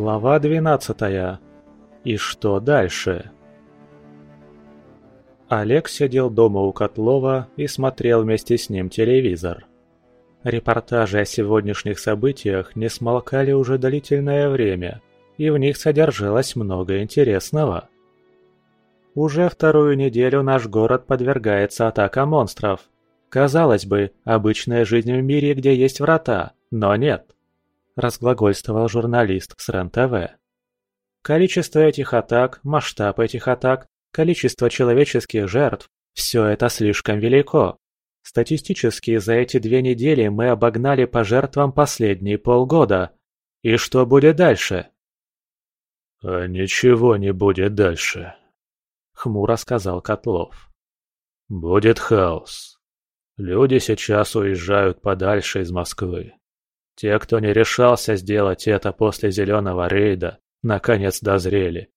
Глава двенадцатая. И что дальше? Олег сидел дома у Котлова и смотрел вместе с ним телевизор. Репортажи о сегодняшних событиях не смолкали уже длительное время, и в них содержалось много интересного. Уже вторую неделю наш город подвергается атакам монстров. Казалось бы, обычная жизнь в мире, где есть врата, но нет разглагольствовал журналист с РЕН-ТВ. Количество этих атак, масштаб этих атак, количество человеческих жертв – все это слишком велико. Статистически за эти две недели мы обогнали по жертвам последние полгода. И что будет дальше? «А ничего не будет дальше», — хмуро сказал Котлов. «Будет хаос. Люди сейчас уезжают подальше из Москвы. Те, кто не решался сделать это после зеленого рейда, наконец дозрели.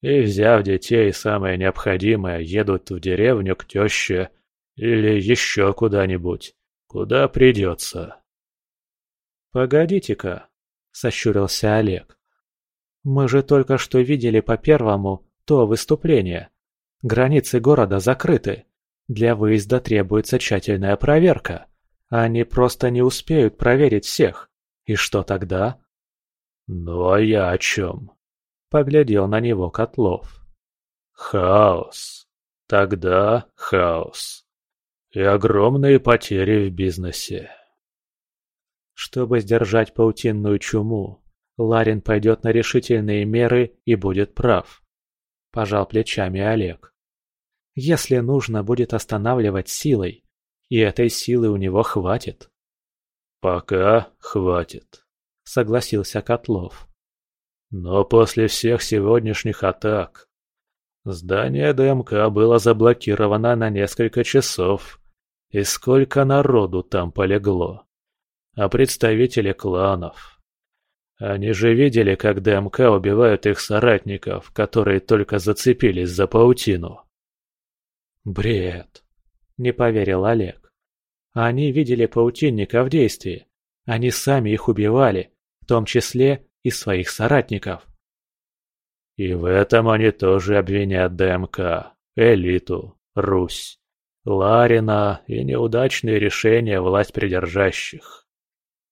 И, взяв детей самое необходимое, едут в деревню к теще или еще куда-нибудь, куда придется. «Погодите-ка», — сощурился Олег. «Мы же только что видели по первому то выступление. Границы города закрыты. Для выезда требуется тщательная проверка. Они просто не успеют проверить всех. И что тогда? Ну а я о чем? Поглядел на него Котлов. Хаос. Тогда хаос. И огромные потери в бизнесе. Чтобы сдержать паутинную чуму, Ларин пойдет на решительные меры и будет прав. Пожал плечами Олег. Если нужно будет останавливать силой, и этой силы у него хватит. «Пока хватит», — согласился Котлов. «Но после всех сегодняшних атак здание ДМК было заблокировано на несколько часов, и сколько народу там полегло. А представители кланов... Они же видели, как ДМК убивают их соратников, которые только зацепились за паутину». «Бред», — не поверил Олег. Они видели паутинника в действии. Они сами их убивали, в том числе и своих соратников. И в этом они тоже обвинят ДМК, элиту, Русь, Ларина и неудачные решения власть придержащих.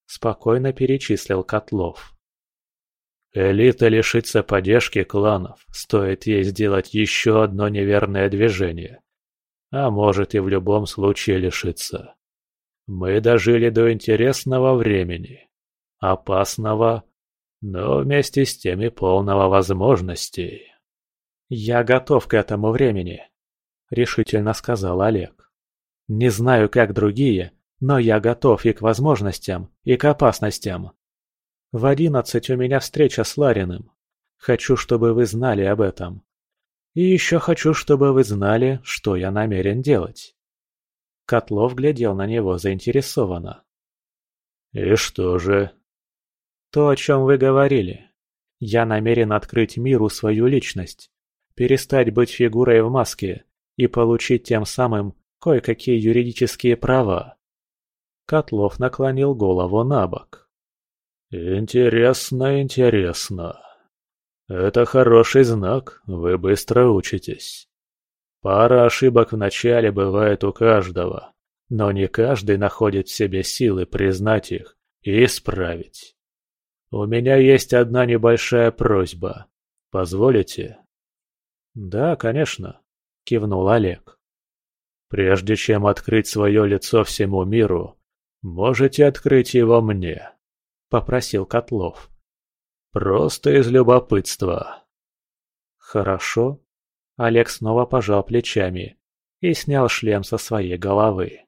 Спокойно перечислил Котлов. Элита лишится поддержки кланов, стоит ей сделать еще одно неверное движение. А может и в любом случае лишиться. Мы дожили до интересного времени. Опасного, но вместе с тем и полного возможностей. «Я готов к этому времени», — решительно сказал Олег. «Не знаю, как другие, но я готов и к возможностям, и к опасностям. В одиннадцать у меня встреча с Лариным. Хочу, чтобы вы знали об этом. И еще хочу, чтобы вы знали, что я намерен делать». Котлов глядел на него заинтересованно. «И что же?» «То, о чем вы говорили. Я намерен открыть миру свою личность, перестать быть фигурой в маске и получить тем самым кое-какие юридические права». Котлов наклонил голову на бок. «Интересно, интересно. Это хороший знак, вы быстро учитесь. Пара ошибок в начале бывает у каждого, но не каждый находит в себе силы признать их и исправить. У меня есть одна небольшая просьба. Позволите? Да, конечно, кивнул Олег. Прежде чем открыть свое лицо всему миру, можете открыть его мне, попросил Котлов. Просто из любопытства. Хорошо, Олег снова пожал плечами и снял шлем со своей головы.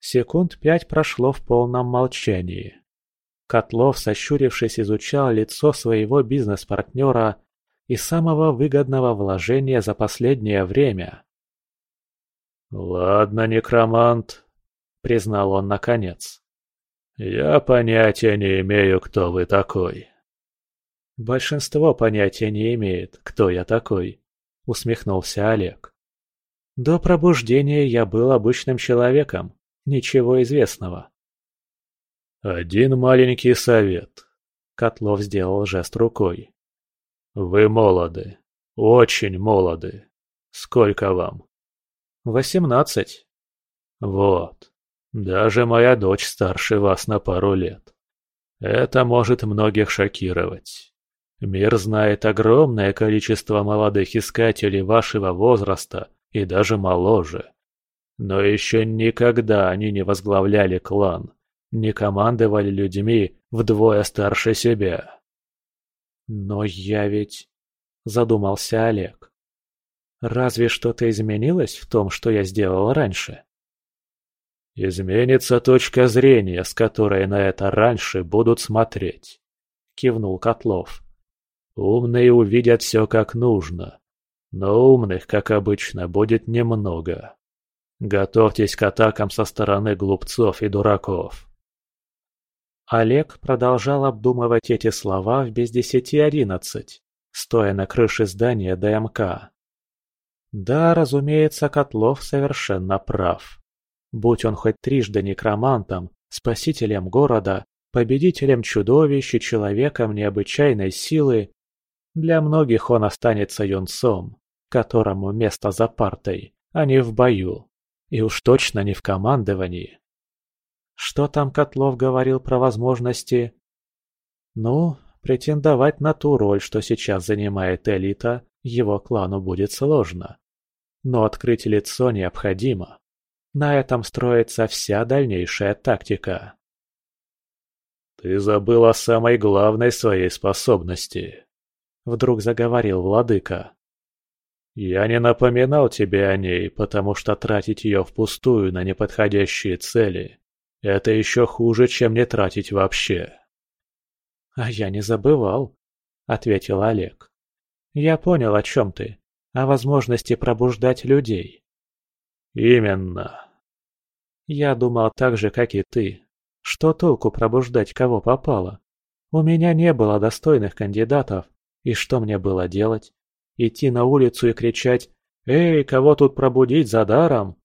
Секунд пять прошло в полном молчании. Котлов, сощурившись, изучал лицо своего бизнес-партнера и самого выгодного вложения за последнее время. «Ладно, некромант», — признал он наконец. «Я понятия не имею, кто вы такой. «Большинство понятия не имеет, кто я такой», — усмехнулся Олег. «До пробуждения я был обычным человеком, ничего известного». «Один маленький совет. Котлов сделал жест рукой. «Вы молоды. Очень молоды. Сколько вам?» «Восемнадцать». «Вот. Даже моя дочь старше вас на пару лет. Это может многих шокировать. Мир знает огромное количество молодых искателей вашего возраста и даже моложе. Но еще никогда они не возглавляли клан, не командовали людьми вдвое старше себя. «Но я ведь...» — задумался Олег. «Разве что-то изменилось в том, что я сделал раньше?» «Изменится точка зрения, с которой на это раньше будут смотреть», — кивнул Котлов. «Умные увидят все как нужно, но умных, как обычно, будет немного. Готовьтесь к атакам со стороны глупцов и дураков». Олег продолжал обдумывать эти слова в без десяти одиннадцать, стоя на крыше здания ДМК. Да, разумеется, Котлов совершенно прав. Будь он хоть трижды некромантом, спасителем города, победителем чудовищ и человеком необычайной силы, для многих он останется юнцом, которому место за партой, а не в бою, и уж точно не в командовании. Что там Котлов говорил про возможности? Ну, претендовать на ту роль, что сейчас занимает элита, его клану будет сложно. Но открыть лицо необходимо. На этом строится вся дальнейшая тактика. «Ты забыл о самой главной своей способности», — вдруг заговорил владыка. «Я не напоминал тебе о ней, потому что тратить ее впустую на неподходящие цели это еще хуже, чем не тратить вообще. «А я не забывал», — ответил Олег. «Я понял, о чем ты. О возможности пробуждать людей». «Именно». «Я думал так же, как и ты. Что толку пробуждать кого попало? У меня не было достойных кандидатов. И что мне было делать? Идти на улицу и кричать «Эй, кого тут пробудить за даром?»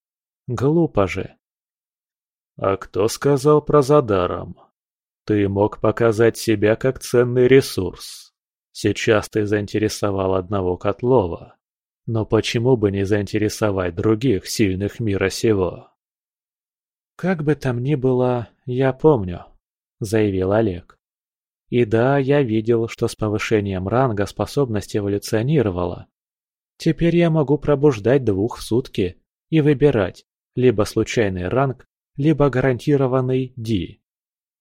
Глупо же. А кто сказал про задаром? Ты мог показать себя как ценный ресурс. Сейчас ты заинтересовал одного Котлова. Но почему бы не заинтересовать других сильных мира сего? «Как бы там ни было, я помню», — заявил Олег. «И да, я видел, что с повышением ранга способность эволюционировала. Теперь я могу пробуждать двух в сутки и выбирать либо случайный ранг, либо гарантированный D.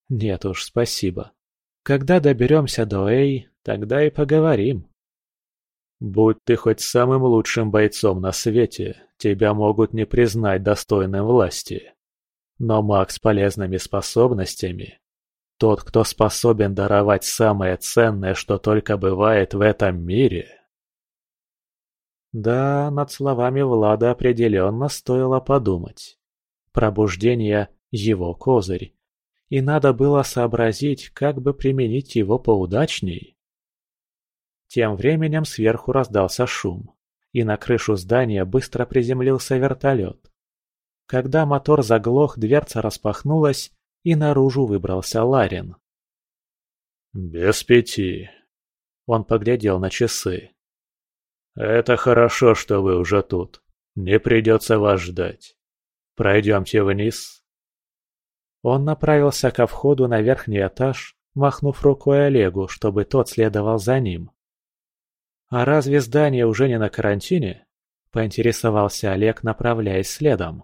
Нет уж, спасибо. Когда доберемся до A, тогда и поговорим. Будь ты хоть самым лучшим бойцом на свете, тебя могут не признать достойным власти. Но маг с полезными способностями – тот, кто способен даровать самое ценное, что только бывает в этом мире. Да, над словами Влада определенно стоило подумать. Пробуждение – его козырь. И надо было сообразить, как бы применить его поудачней. Тем временем сверху раздался шум, и на крышу здания быстро приземлился вертолет. Когда мотор заглох, дверца распахнулась, и наружу выбрался Ларин. «Без пяти». Он поглядел на часы. «Это хорошо, что вы уже тут. Не придется вас ждать. Пройдемте вниз. Он направился ко входу на верхний этаж, махнув рукой Олегу, чтобы тот следовал за ним. «А разве здание уже не на карантине?» – поинтересовался Олег, направляясь следом.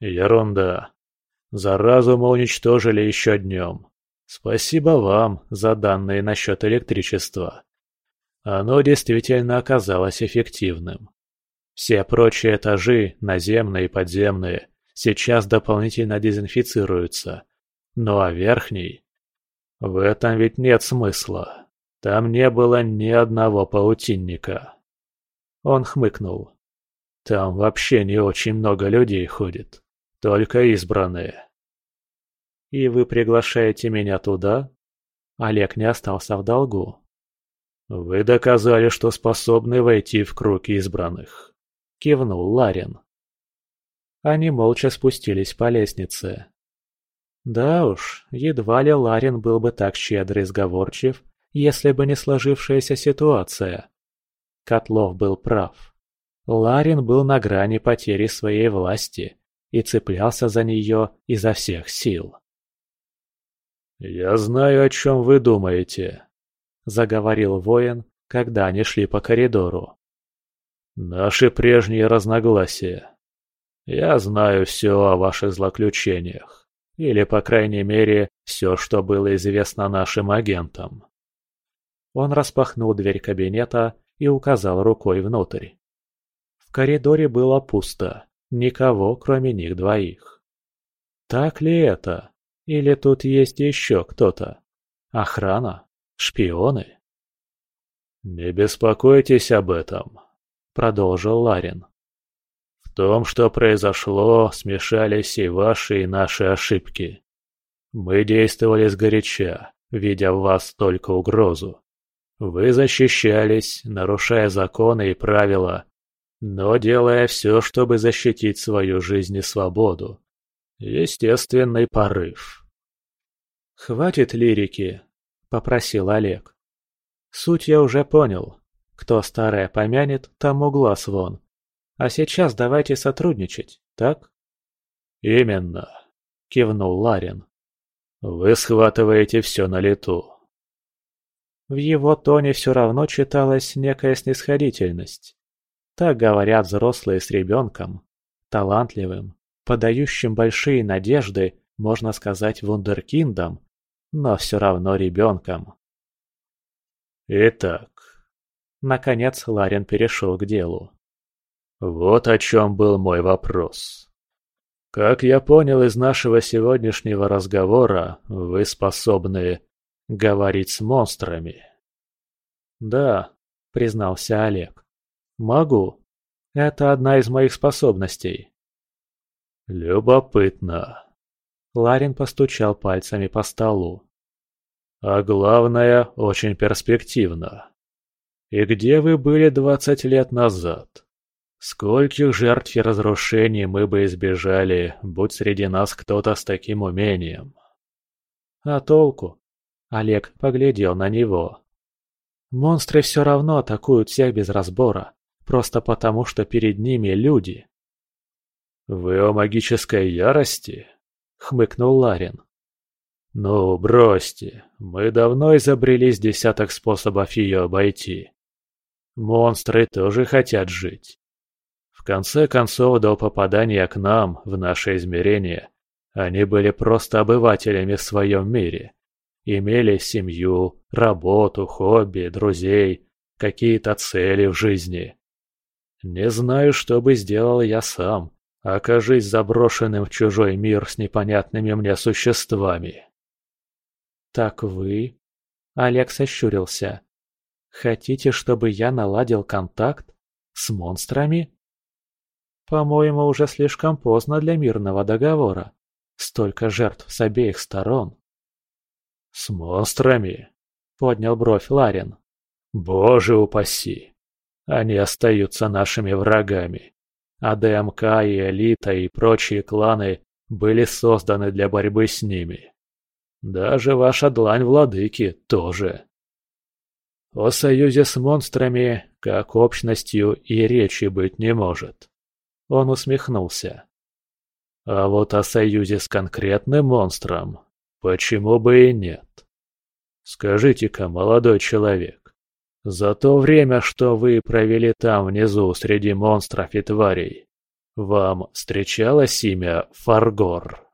«Ерунда. Заразу мы уничтожили еще днем. Спасибо вам за данные насчет электричества. Оно действительно оказалось эффективным. Все прочие этажи, наземные и подземные, сейчас дополнительно дезинфицируются. Ну а верхний? В этом ведь нет смысла. Там не было ни одного паутинника. Он хмыкнул. Там вообще не очень много людей ходит. Только избранные. И вы приглашаете меня туда? Олег не остался в долгу. Вы доказали, что способны войти в круг избранных. – кивнул Ларин. Они молча спустились по лестнице. Да уж, едва ли Ларин был бы так щедр и сговорчив, если бы не сложившаяся ситуация. Котлов был прав. Ларин был на грани потери своей власти и цеплялся за нее изо всех сил. «Я знаю, о чем вы думаете», — заговорил воин, когда они шли по коридору. «Наши прежние разногласия. Я знаю все о ваших злоключениях. Или, по крайней мере, все, что было известно нашим агентам». Он распахнул дверь кабинета и указал рукой внутрь. В коридоре было пусто, никого, кроме них двоих. Так ли это? Или тут есть еще кто-то? Охрана? Шпионы? «Не беспокойтесь об этом», — продолжил Ларин. «В том, что произошло, смешались и ваши, и наши ошибки. Мы действовали сгоряча, видя в вас только угрозу. Вы защищались, нарушая законы и правила, но делая все, чтобы защитить свою жизнь и свободу. Естественный порыв. «Хватит лирики», — попросил Олег. «Суть я уже понял. Кто старое помянет, тому глаз вон. А сейчас давайте сотрудничать, так?» «Именно», — кивнул Ларин. «Вы схватываете все на лету. В его тоне все равно читалась некая снисходительность. Так говорят взрослые с ребенком, талантливым, подающим большие надежды, можно сказать, вундеркиндом, но все равно ребенком. Итак, наконец Ларин перешел к делу. Вот о чем был мой вопрос. Как я понял из нашего сегодняшнего разговора, вы способны Говорить с монстрами. Да, признался Олег. Могу. Это одна из моих способностей. Любопытно. Ларин постучал пальцами по столу. А главное, очень перспективно. И где вы были двадцать лет назад? Скольких жертв и разрушений мы бы избежали, будь среди нас кто-то с таким умением? А толку? Олег поглядел на него. Монстры все равно атакуют всех без разбора, просто потому что перед ними люди. «Вы о магической ярости?» — хмыкнул Ларин. «Ну, бросьте, мы давно изобрели с десяток способов ее обойти. Монстры тоже хотят жить. В конце концов, до попадания к нам, в наше измерение, они были просто обывателями в своем мире. Имели семью, работу, хобби, друзей, какие-то цели в жизни. Не знаю, что бы сделал я сам, окажись заброшенным в чужой мир с непонятными мне существами. «Так вы...» Олег сощурился. «Хотите, чтобы я наладил контакт? С монстрами?» «По-моему, уже слишком поздно для мирного договора. Столько жертв с обеих сторон». «С монстрами?» — поднял бровь Ларин. «Боже упаси! Они остаются нашими врагами. А ДМК и Элита и прочие кланы были созданы для борьбы с ними. Даже ваша длань владыки тоже. О союзе с монстрами, как общностью, и речи быть не может. Он усмехнулся. А вот о союзе с конкретным монстром Почему бы и нет? Скажите-ка, молодой человек, за то время, что вы провели там внизу среди монстров и тварей, вам встречалось имя Фаргор?